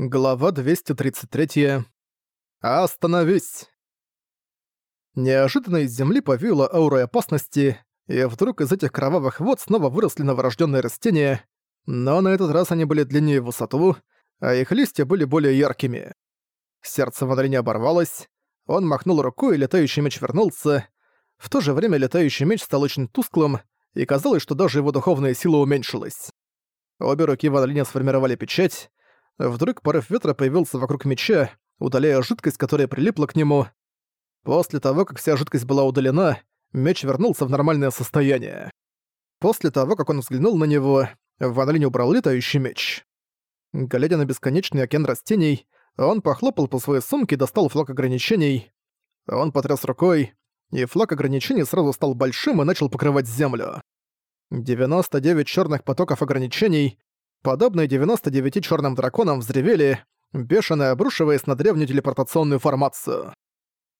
Глава 233. Остановись! Неожиданно из земли повеяло аурой опасности, и вдруг из этих кровавых вод снова выросли новорожденные растения, но на этот раз они были длиннее в высоту, а их листья были более яркими. Сердце Ван оборвалось, он махнул рукой, и летающий меч вернулся. В то же время летающий меч стал очень тусклым, и казалось, что даже его духовная сила уменьшилась. Обе руки Ван сформировали печать, Вдруг порыв ветра появился вокруг меча, удаляя жидкость, которая прилипла к нему. После того, как вся жидкость была удалена, меч вернулся в нормальное состояние. После того, как он взглянул на него, Ван Линь убрал летающий меч. Глядя на бесконечный океан растений, он похлопал по своей сумке и достал флаг ограничений. Он потряс рукой, и флаг ограничений сразу стал большим и начал покрывать землю. 99 черных потоков ограничений, подобные 99 черным драконам, взревели, бешено обрушиваясь на древнюю телепортационную формацию.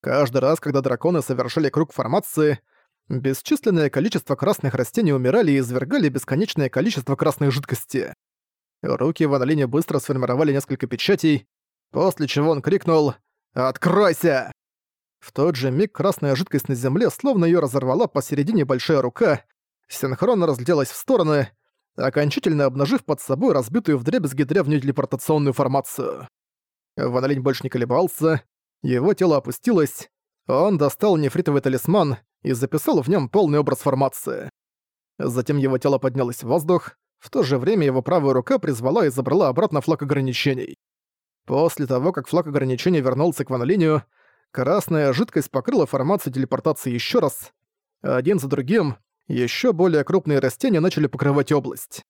Каждый раз, когда драконы совершали круг формации, бесчисленное количество красных растений умирали и извергали бесконечное количество красной жидкости. Руки Ван Линя быстро сформировали несколько печатей, после чего он крикнул «Откройся!». В тот же миг красная жидкость на земле словно ее разорвала посередине большая рука, синхронно разлетелась в стороны, окончательно обнажив под собой разбитую вдребезги древнюю телепортационную формацию. Ван больше не колебался, его тело опустилось, он достал нефритовый талисман и записал в нем полный образ формации. Затем его тело поднялось в воздух, в то же время его правая рука призвала и забрала обратно флаг ограничений. После того, как флаг ограничений вернулся к Ван красная жидкость покрыла формацию телепортации еще раз. Один за другим еще более крупные растения начали покрывать область.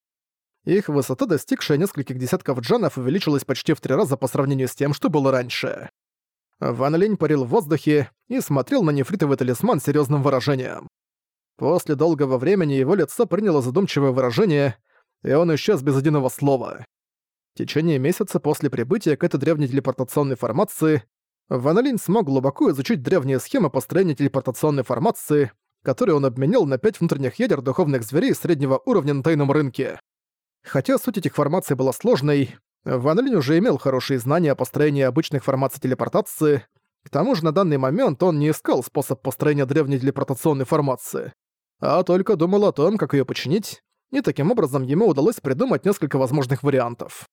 Их высота, достигшая нескольких десятков джанов, увеличилась почти в три раза по сравнению с тем, что было раньше. Ван Линь парил в воздухе и смотрел на нефритовый талисман с серьёзным выражением. После долгого времени его лицо приняло задумчивое выражение, и он исчез без единого слова. В течение месяца после прибытия к этой древней телепортационной формации Ван Линь смог глубоко изучить древние схемы построения телепортационной формации который он обменял на пять внутренних ядер духовных зверей среднего уровня на тайном рынке. Хотя суть этих формаций была сложной, Ван Линь уже имел хорошие знания о построении обычных формаций телепортации, к тому же на данный момент он не искал способ построения древней телепортационной формации, а только думал о том, как ее починить, и таким образом ему удалось придумать несколько возможных вариантов.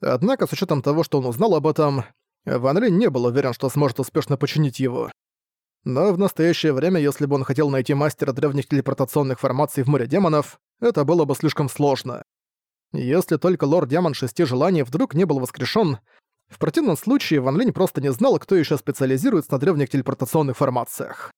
Однако, с учетом того, что он узнал об этом, Ван Линь не был уверен, что сможет успешно починить его. Но в настоящее время, если бы он хотел найти мастера древних телепортационных формаций в море демонов, это было бы слишком сложно. Если только лорд-демон Шести Желаний вдруг не был воскрешен, в противном случае Ван Линь просто не знал, кто еще специализируется на древних телепортационных формациях.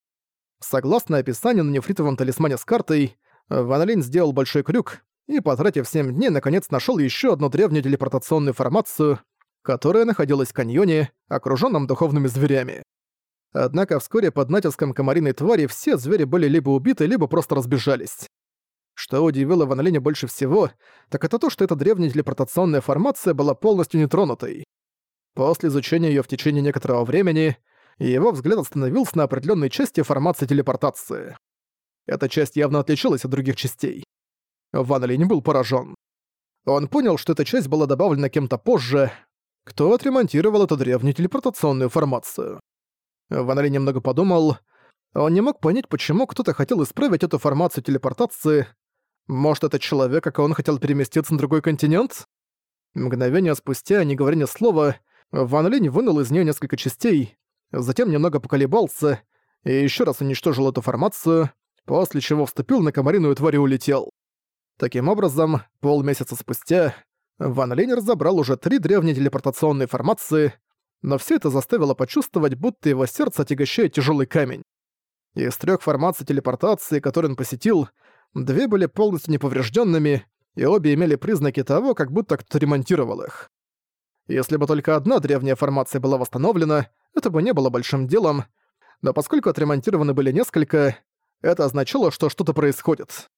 Согласно описанию на нефритовом талисмане с картой, Ван Линь сделал большой крюк и, потратив 7 дней, наконец нашел еще одну древнюю телепортационную формацию, которая находилась в каньоне, окруженном духовными зверями. Однако вскоре под натиском комариной твари все звери были либо убиты, либо просто разбежались. Что удивило Ван Линя больше всего, так это то, что эта древняя телепортационная формация была полностью нетронутой. После изучения её в течение некоторого времени, его взгляд остановился на определённой части формации телепортации. Эта часть явно отличалась от других частей. Ван Линь был поражён. Он понял, что эта часть была добавлена кем-то позже, кто отремонтировал эту древнюю телепортационную формацию. Ван немного подумал. Он не мог понять, почему кто-то хотел исправить эту формацию телепортации. Может, этот человек, как он, хотел переместиться на другой континент? Мгновение спустя, не говоря ни слова, Ван Линь вынул из нее несколько частей, затем немного поколебался и еще раз уничтожил эту формацию, после чего вступил на комариную тварь и улетел. Таким образом, полмесяца спустя, Ван Линь разобрал уже три древние телепортационные формации, но все это заставило почувствовать, будто его сердце отягощает тяжелый камень. Из трех формаций телепортации, которые он посетил, две были полностью неповрежденными, и обе имели признаки того, как будто кто-то ремонтировал их. Если бы только одна древняя формация была восстановлена, это бы не было большим делом, но поскольку отремонтированы были несколько, это означало, что что-то происходит.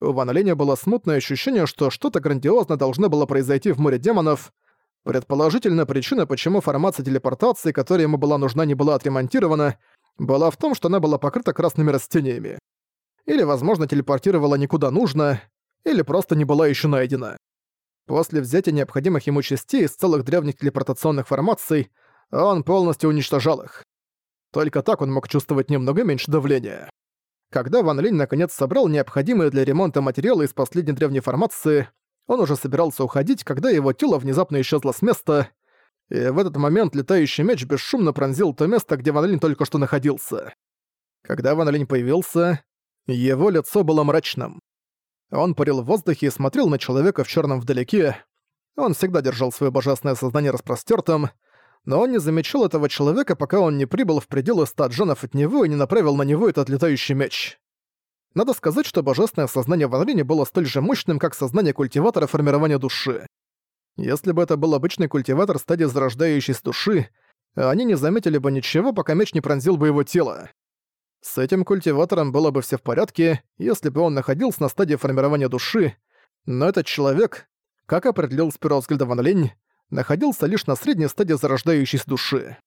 У Ван Линя было смутное ощущение, что что-то грандиозное должно было произойти в море демонов, Предположительно, причина, почему формация телепортации, которая ему была нужна, не была отремонтирована, была в том, что она была покрыта красными растениями. Или, возможно, телепортировала никуда нужно, или просто не была еще найдена. После взятия необходимых ему частей из целых древних телепортационных формаций, он полностью уничтожал их. Только так он мог чувствовать немного меньше давления. Когда Ван Линь наконец собрал необходимые для ремонта материалы из последней древней формации, он уже собирался уходить, когда его тело внезапно исчезло с места, и в этот момент летающий меч бесшумно пронзил то место, где Ван Линь только что находился. Когда Ван Линь появился, его лицо было мрачным. Он парил в воздухе и смотрел на человека в черном вдалеке. Он всегда держал свое божественное сознание распростертым, но он не замечал этого человека, пока он не прибыл в пределы ста джанов от него и не направил на него этот летающий меч. Надо сказать, что божественное сознание Ван Линя было столь же мощным, как сознание культиватора формирования души. Если бы это был обычный культиватор стадии зарождающейся души, они не заметили бы ничего, пока меч не пронзил бы его тело. С этим культиватором было бы все в порядке, если бы он находился на стадии формирования души, но этот человек, как определил с первого взгляда Ван Линь, находился лишь на средней стадии зарождающейся души.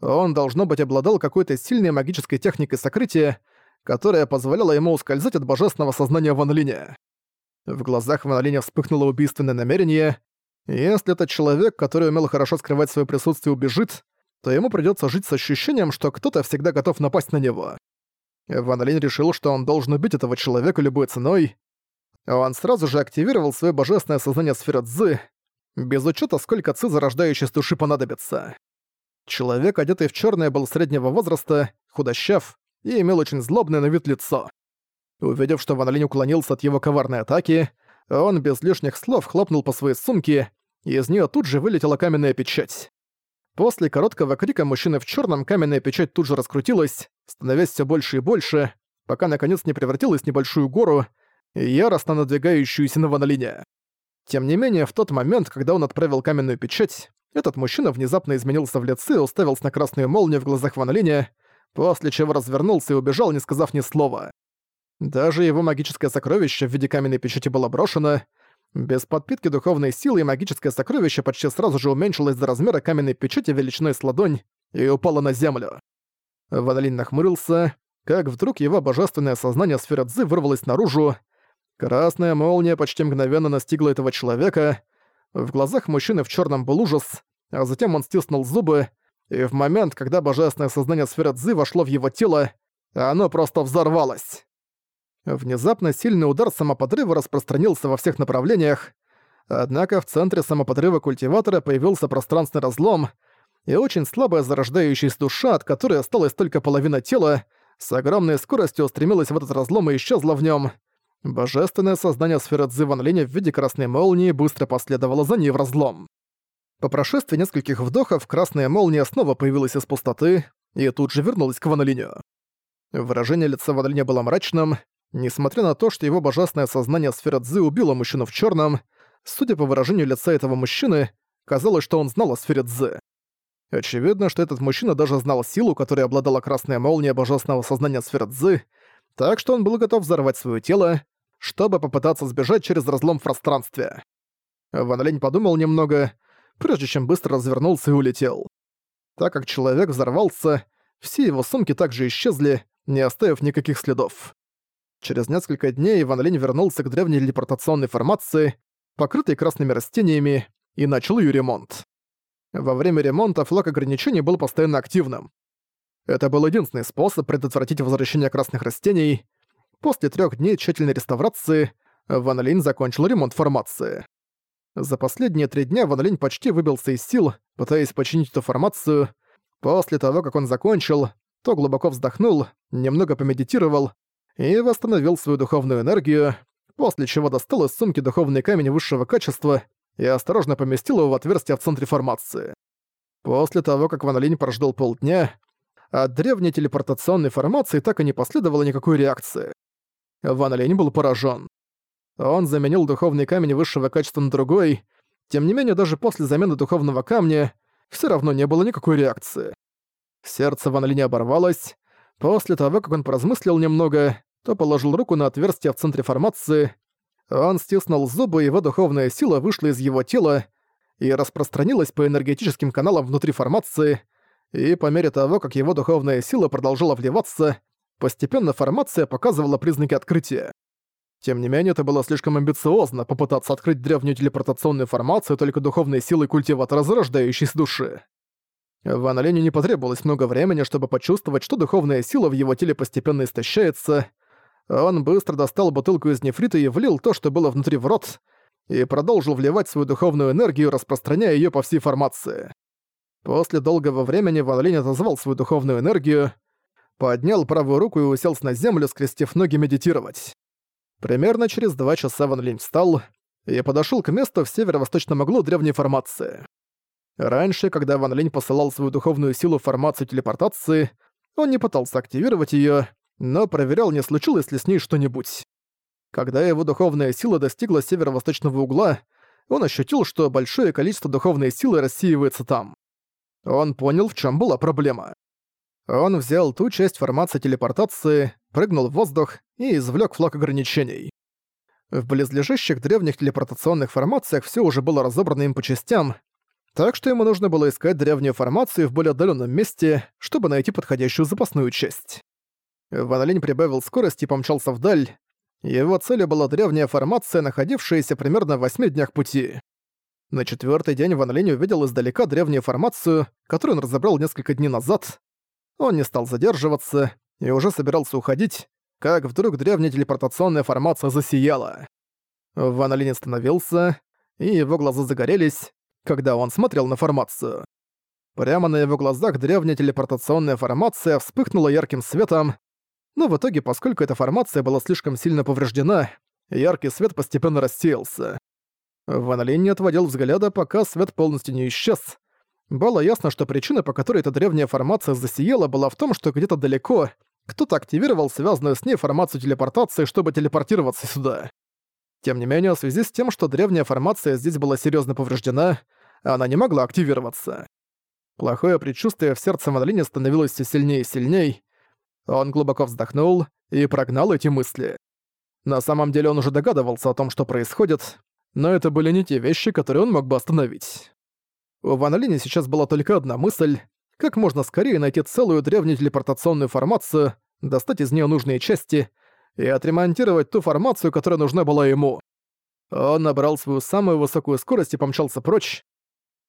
Он, должно быть, обладал какой-то сильной магической техникой сокрытия, которая позволяла ему ускользать от божественного сознания Ван Линя. В глазах Ван Линя вспыхнуло убийственное намерение, если этот человек, который умел хорошо скрывать свое присутствие, убежит, то ему придётся жить с ощущением, что кто-то всегда готов напасть на него. Ван Линь решил, что он должен убить этого человека любой ценой. Он сразу же активировал своё божественное сознание сферы Цзы, без учёта, сколько Цзы зарождающей души понадобится. Человек, одетый в чёрное, был среднего возраста, худощав и имел очень злобное на вид лицо. Увидев, что Ван Линь уклонился от его коварной атаки, он без лишних слов хлопнул по своей сумке, и из нее тут же вылетела каменная печать. После короткого крика мужчины в черном каменная печать тут же раскрутилась, становясь все больше и больше, пока наконец не превратилась в небольшую гору, яростно надвигающуюся на Ванолине. Тем не менее, в тот момент, когда он отправил каменную печать, этот мужчина внезапно изменился в лице и уставился на красную молнию в глазах Ванолине, после чего развернулся и убежал, не сказав ни слова. Даже его магическое сокровище в виде каменной печати было брошено. Без подпитки духовной силы магическое сокровище почти сразу же уменьшилось до размера каменной печати величиной с ладонь и упало на землю. Ванолин нахмурился, как вдруг его божественное сознание сферы Цзы вырвалось наружу. Красная молния почти мгновенно настигла этого человека. В глазах мужчины в черном был ужас, а затем он стиснул зубы, и в момент, когда божественное сознание сферы Цзы вошло в его тело, оно просто взорвалось. Внезапно сильный удар самоподрыва распространился во всех направлениях, однако в центре самоподрыва культиватора появился пространственный разлом, и очень слабая зарождающаяся душа, от которой осталась только половина тела, с огромной скоростью устремилась в этот разлом и исчезла в нем. Божественное создание сферы Цзы Ван Линя в виде красной молнии быстро последовало за ней в разлом. По прошествии нескольких вдохов красная молния снова появилась из пустоты и тут же вернулась к Ван Линю. Выражение лица Ван Линя было мрачным, Несмотря на то, что его божественное сознание сфера Цзы убило мужчину в черном, судя по выражению лица этого мужчины, казалось, что он знал о сфере Цзы. Очевидно, что этот мужчина даже знал силу, которой обладала красная молния божественного сознания сферы Цзы, так что он был готов взорвать свое тело, чтобы попытаться сбежать через разлом в пространстве. Ван подумал немного, прежде чем быстро развернулся и улетел. Так как человек взорвался, все его сумки также исчезли, не оставив никаких следов. Через несколько дней Ван Линь вернулся к древней телепортационной формации, покрытой красными растениями, и начал ее ремонт. Во время ремонта флаг ограничений был постоянно активным. Это был единственный способ предотвратить возвращение красных растений. После трех дней тщательной реставрации Ван Линь закончил ремонт формации. За последние три дня Ван почти выбился из сил, пытаясь починить эту формацию. После того, как он закончил, то глубоко вздохнул, немного помедитировал и восстановил свою духовную энергию, после чего достал из сумки духовный камень высшего качества и осторожно поместил его в отверстие в центре формации. После того, как Ван прождал полдня, от древней телепортационной формации так и не последовало никакой реакции. Ван был поражен. Он заменил духовный камень высшего качества на другой, тем не менее даже после замены духовного камня все равно не было никакой реакции. Сердце Ван Линя оборвалось, После того, как он поразмыслил немного, то положил руку на отверстие в центре формации. Он стиснул зубы, и его духовная сила вышла из его тела и распространилась по энергетическим каналам внутри формации, и по мере того, как его духовная сила продолжала вливаться, постепенно формация показывала признаки открытия. Тем не менее, это было слишком амбициозно попытаться открыть древнюю телепортационную формацию только духовной силой культиватора зарождающейся души. Ван Оленю не потребовалось много времени, чтобы почувствовать, что духовная сила в его теле постепенно истощается. Он быстро достал бутылку из нефрита и влил то, что было внутри в рот, и продолжил вливать свою духовную энергию, распространяя ее по всей формации. После долгого времени Ван Линь отозвал свою духовную энергию, поднял правую руку и уселся на землю, скрестив ноги медитировать. Примерно через два часа Ван Линь встал и подошёл к месту в северо-восточном углу древней формации. Раньше, когда Ван Линь посылал свою духовную силу в формацию телепортации, он не пытался активировать её, но проверял, не случилось ли с ней что-нибудь. Когда его духовная сила достигла северо-восточного угла, он ощутил, что большое количество духовной силы рассеивается там. Он понял, в чём была проблема. Он взял ту часть формации телепортации, прыгнул в воздух и извлек флаг ограничений. В близлежащих древних телепортационных формациях все уже было разобрано им по частям, так что ему нужно было искать древнюю формацию в более отдаленном месте, чтобы найти подходящую запасную часть. Ван прибавил скорость и помчался вдаль. Его целью была древняя формация, находившаяся примерно в восьми днях пути. На четвертый день Ван увидел издалека древнюю формацию, которую он разобрал несколько дней назад. Он не стал задерживаться и уже собирался уходить, как вдруг древняя телепортационная формация засияла. Ван Линь остановился, и его глаза загорелись, когда он смотрел на формацию. Прямо на его глазах древняя телепортационная формация вспыхнула ярким светом, но в итоге, поскольку эта формация была слишком сильно повреждена, яркий свет постепенно рассеялся. Ван Линь не отводил взгляда, пока свет полностью не исчез, было ясно, что причина, по которой эта древняя формация засияла, была в том, что где-то далеко кто-то активировал связанную с ней формацию телепортации, чтобы телепортироваться сюда. Тем не менее, в связи с тем, что древняя формация здесь была серьезно повреждена, она не могла активироваться. Плохое предчувствие в сердце Мадлини становилось все сильнее и сильней. Он глубоко вздохнул и прогнал эти мысли. На самом деле он уже догадывался о том, что происходит, но это были не те вещи, которые он мог бы остановить. У Ван Линя сейчас была только одна мысль — как можно скорее найти целую древнюю телепортационную формацию, достать из нее нужные части и отремонтировать ту формацию, которая нужна была ему. Он набрал свою самую высокую скорость и помчался прочь.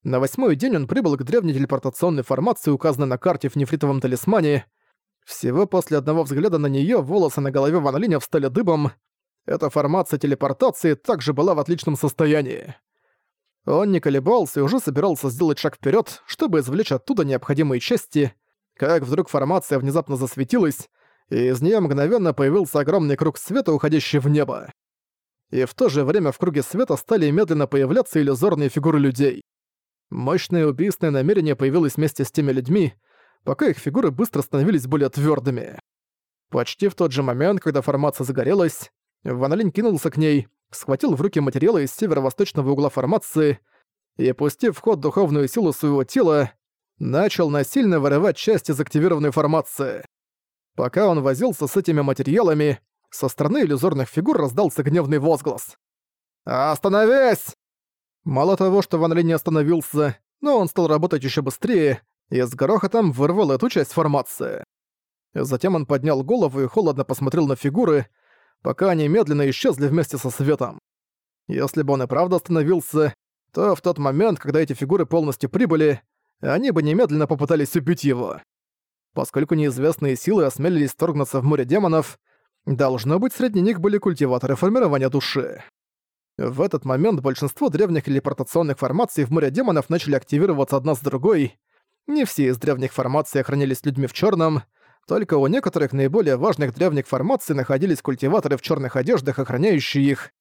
На восьмой день он прибыл к древней телепортационной формации, указанной на карте в нефритовом талисмане. Всего после одного взгляда на нее волосы на голове Ван Линя встали дыбом. Эта формация телепортации также была в отличном состоянии. Он не колебался и уже собирался сделать шаг вперед, чтобы извлечь оттуда необходимые части, как вдруг формация внезапно засветилась, и из нее мгновенно появился огромный круг света, уходящий в небо. И в то же время в круге света стали медленно появляться иллюзорные фигуры людей. Мощное убийственное намерение появилось вместе с теми людьми, пока их фигуры быстро становились более твердыми. Почти в тот же момент, когда формация загорелась, Ван Линь кинулся к ней, схватил в руки материалы из северо-восточного угла формации и, пустив в ход духовную силу своего тела, начал насильно вырывать часть из активированной формации. Пока он возился с этими материалами, со стороны иллюзорных фигур раздался гневный возглас. «Остановись!» Мало того, что Ван Ли не остановился, но он стал работать еще быстрее и с грохотом вырвал эту часть формации. Затем он поднял голову и холодно посмотрел на фигуры, пока они медленно исчезли вместе со светом. Если бы он и правда остановился, то в тот момент, когда эти фигуры полностью прибыли, они бы немедленно попытались убить его. Поскольку неизвестные силы осмелились вторгнуться в море демонов, должно быть, среди них были культиваторы формирования души. В этот момент большинство древних телепортационных формаций в море демонов начали активироваться одна с другой. Не все из древних формаций охранялись людьми в черном, только у некоторых наиболее важных древних формаций находились культиваторы в черных одеждах, охраняющие их.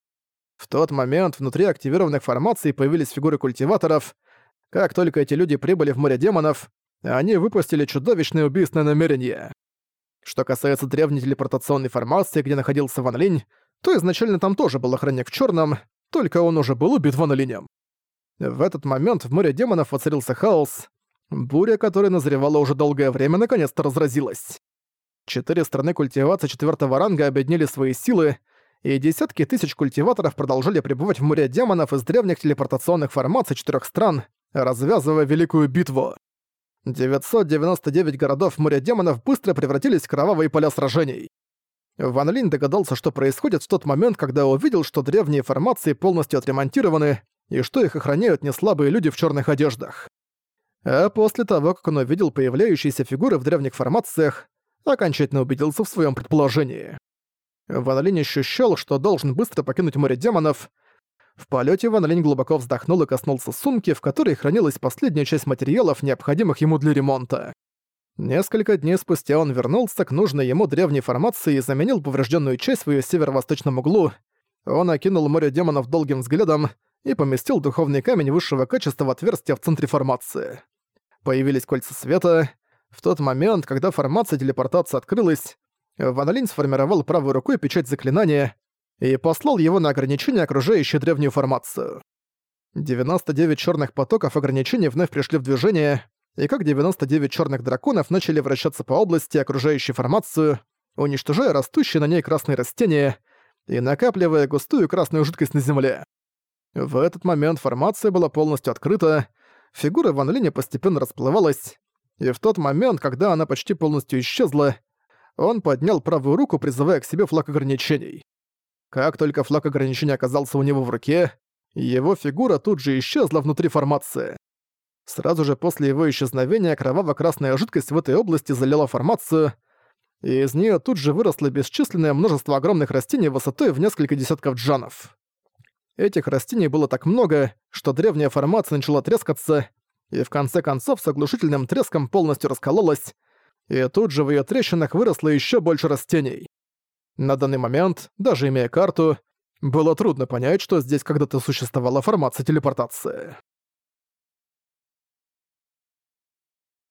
В тот момент внутри активированных формаций появились фигуры культиваторов. Как только эти люди прибыли в море демонов, они выпустили чудовищное убийственное намерение. Что касается древней телепортационной формации, где находился Ван Линь, то изначально там тоже был охранник в черном, только он уже был убит Ван Линем. В этот момент в море демонов воцарился хаос, Буря, которая назревала уже долгое время, наконец-то разразилась. Четыре страны культивации четвертого ранга объединили свои силы, и десятки тысяч культиваторов продолжали пребывать в море демонов из древних телепортационных формаций четырех стран, развязывая великую битву. 999 городов моря демонов быстро превратились в кровавые поля сражений. Ван Линь догадался, что происходит в тот момент, когда увидел, что древние формации полностью отремонтированы и что их охраняют неслабые люди в черных одеждах. А после того, как он увидел появляющиеся фигуры в древних формациях, окончательно убедился в своем предположении. Ван Линь ощущал, что должен быстро покинуть море демонов. В полете Ван глубоко вздохнул и коснулся сумки, в которой хранилась последняя часть материалов, необходимых ему для ремонта. Несколько дней спустя он вернулся к нужной ему древней формации и заменил поврежденную часть в её северо-восточном углу. Он окинул море демонов долгим взглядом и поместил духовный камень высшего качества в отверстие в центре формации. Появились кольца света. В тот момент, когда формация телепортации открылась, Ван Линь сформировал правой рукой печать заклинания и послал его на ограничение, окружающее древнюю формацию. 99 черных потоков ограничений вновь пришли в движение, и как 99 черных драконов начали вращаться по области, окружающей формацию, уничтожая растущие на ней красные растения и накапливая густую красную жидкость на земле. В этот момент формация была полностью открыта, фигура Ван Линя постепенно расплывалась, и в тот момент, когда она почти полностью исчезла, он поднял правую руку, призывая к себе флаг ограничений. Как только флаг ограничений оказался у него в руке, его фигура тут же исчезла внутри формации. Сразу же после его исчезновения кроваво-красная жидкость в этой области залила формацию, и из нее тут же выросло бесчисленное множество огромных растений высотой в несколько десятков джанов. Этих растений было так много, что древняя формация начала трескаться, и в конце концов с оглушительным треском полностью раскололась, и тут же в ее трещинах выросло еще больше растений. На данный момент, даже имея карту, было трудно понять, что здесь когда-то существовала формация телепортации.